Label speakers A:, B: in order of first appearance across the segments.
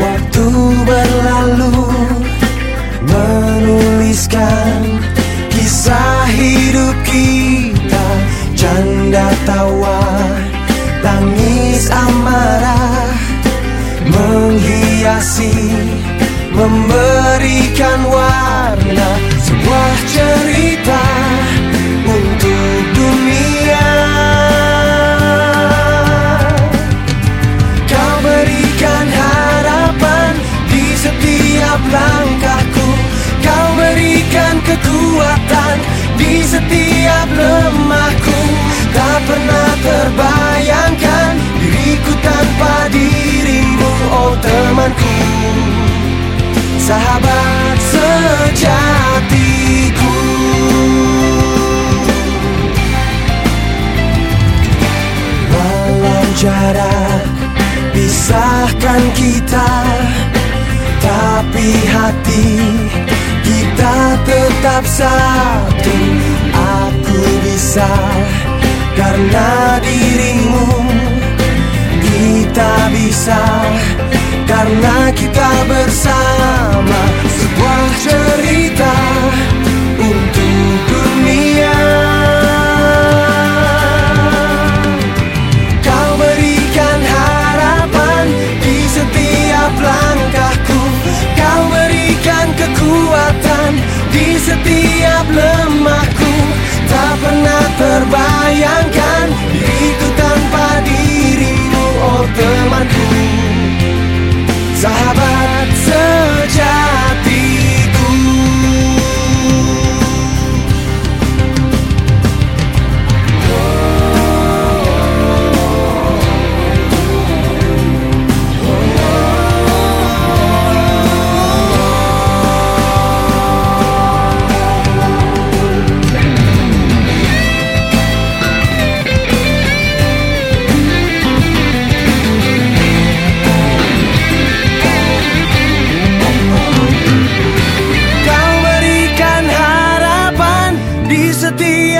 A: Waktu berlalu Menuliskan Kisah hidup kita. Canda tawa Tangis amarah Menghiasi Memberikan Di setiap lemahku Tak pernah terbayangkan Diriku tanpa dirimu Oh temanku. Sahabat sejatiku. Walau jarak pisahkan kita Tapi hati kita tetap satu Aku bisa. Karena dirimu Kita bisa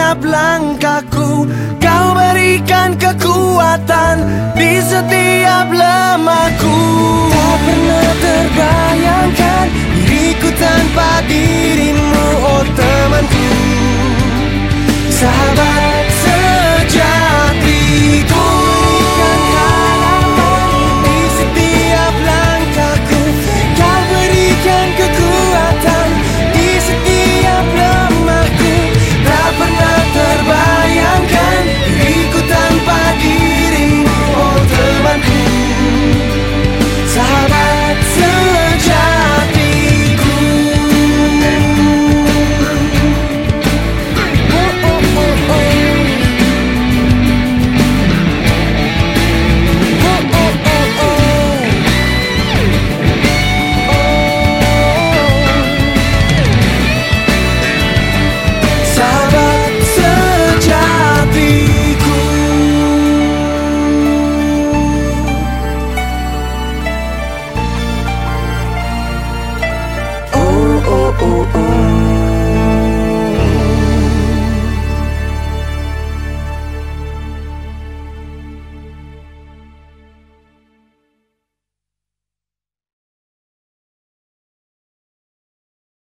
A: setiap langkahku Kau berikan kekuatan Di setiap lemahku Tak pernah terbayangkan Diriku tanpa dirimu Oh temanku.